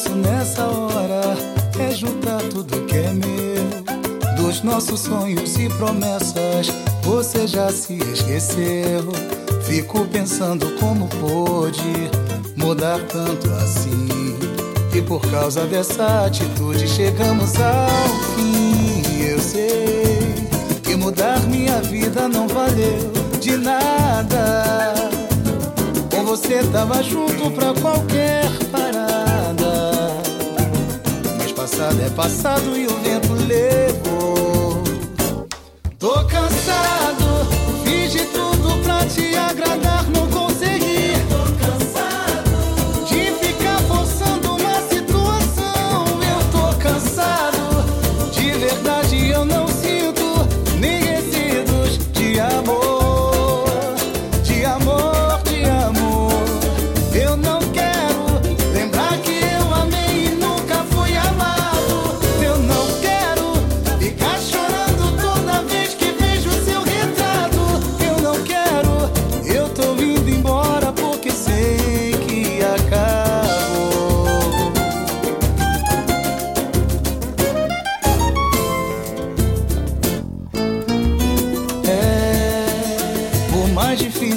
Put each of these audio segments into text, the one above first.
difícil nessa hora é juntar tudo que é meu. Dos nossos sonhos e promessas, você já se esqueceu. Fico pensando como pôde mudar tanto assim. E por causa dessa atitude chegamos ao fim. Eu sei que mudar minha vida não valeu de nada. Com você tava junto pra qualquer parada. Passado e o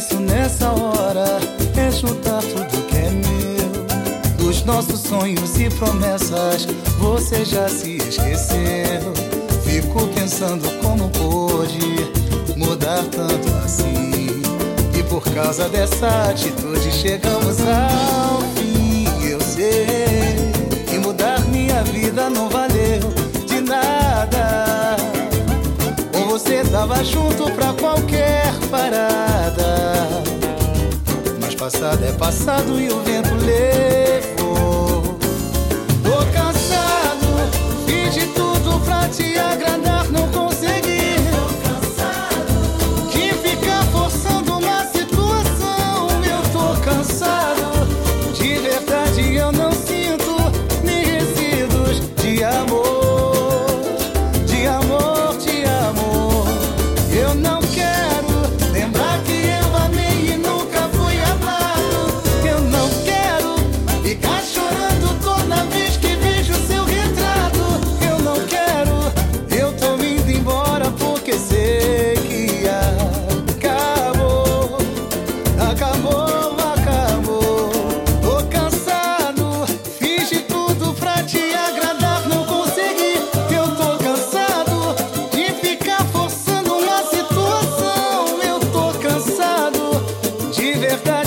difícil nessa hora é juntar tudo que é meu. Dos nossos sonhos e promessas, você já se esqueceu. Fico pensando como pôde mudar tanto assim. E por causa dessa atitude chegamos ao fim. Eu sei que mudar minha vida não valeu de nada. Com você tava junto pra qualquer parada. Passado é passado e o vento levou. Tô cansado, fiz de tudo pra te agradar. if that